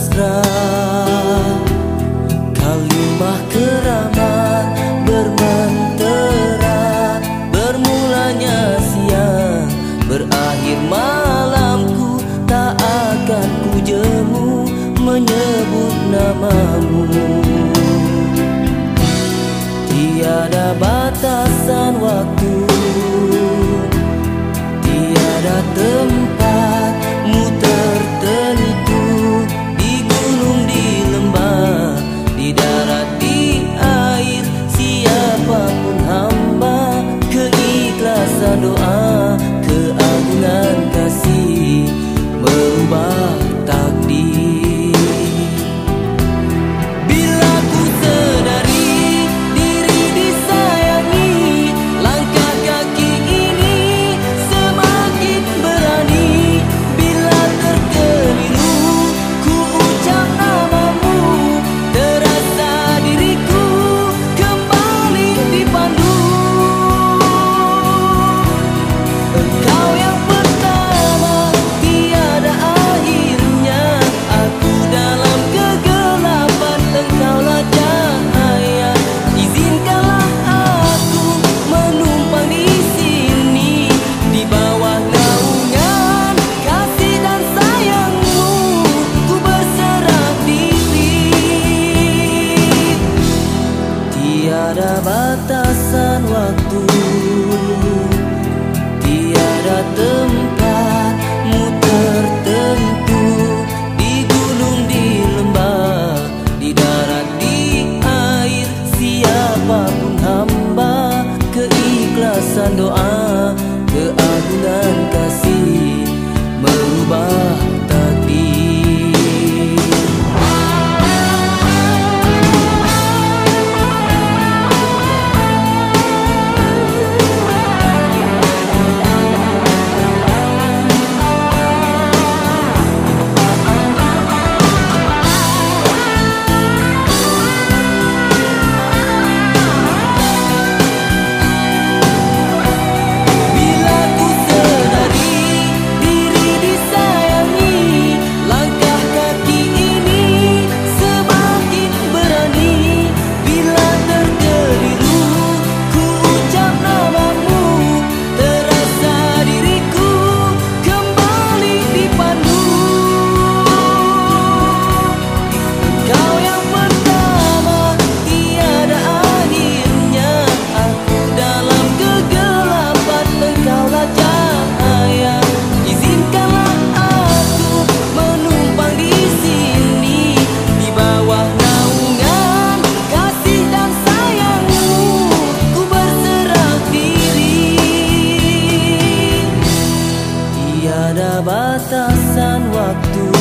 mesra Kalimah keramat bermentera Bermulanya siang. Berakhir malamku Tak akan ku jemu menyebut namamu. up. keagungan kasih merubah batasan waktu.